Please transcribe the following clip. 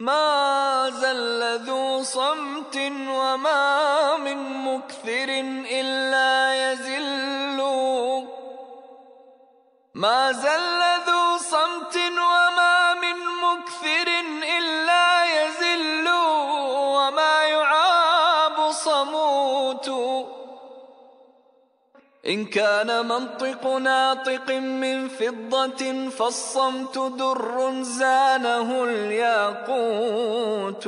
ما زل ذو صمت وما من مكثر إلا يزل. ما زل ذو صمت وما من مكثر إلا يزل. وما يعاب صموت. إن كان منطق ناطق من فضة فالصمت در زانه الياقوت.